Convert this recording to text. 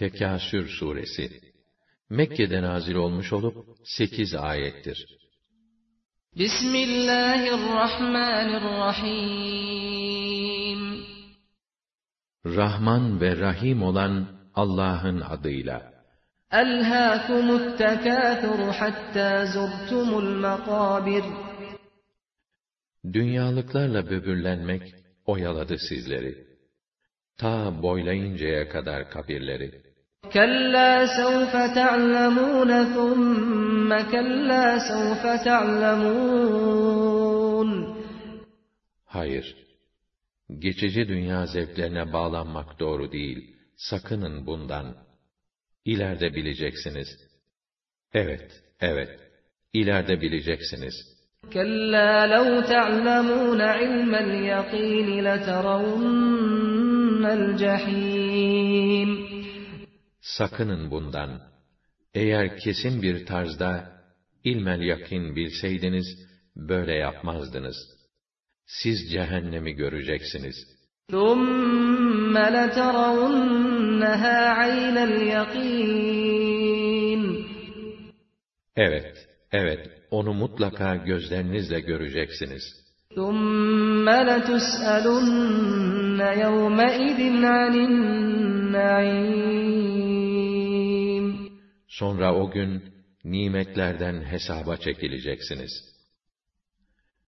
Tekasür suresi Mekke'de nazil olmuş olup 8 ayettir. Bismillahirrahmanirrahim Rahman ve Rahim olan Allah'ın adıyla. Elhâkumut tekâthuru hattâ zurtumul makâbir. Dünyalıklarla böbürlenmek oyaladı sizleri. Ta boylayıncaya kadar kabirleri. كَلَّا سَوْفَ تَعْلَمُونَ ثُمَّ كَلَّا سَوْفَ تَعْلَمُونَ Hayır. Geçici dünya zevklerine bağlanmak doğru değil. Sakının bundan. İleride bileceksiniz. Evet, evet. İleride bileceksiniz. كَلَّا لَوْ تَعْلَمُونَ عِلْمَ الْيَقِينِ لَتَرَوُنَّ الْجَحِيمِ Sakının bundan. Eğer kesin bir tarzda ilmel yakin bilseydiniz, böyle yapmazdınız. Siz cehennemi göreceksiniz. ثُمَّ لَتَرَوُنَّهَا عَيْنَ الْيَقِينِ Evet, evet, onu mutlaka gözlerinizle göreceksiniz. ثُمَّ لَتُسْأَلُنَّ يَوْمَئِذٍ عَنِ النَّعِيمِ Sonra o gün nimetlerden hesaba çekileceksiniz.